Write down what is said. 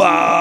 Wow.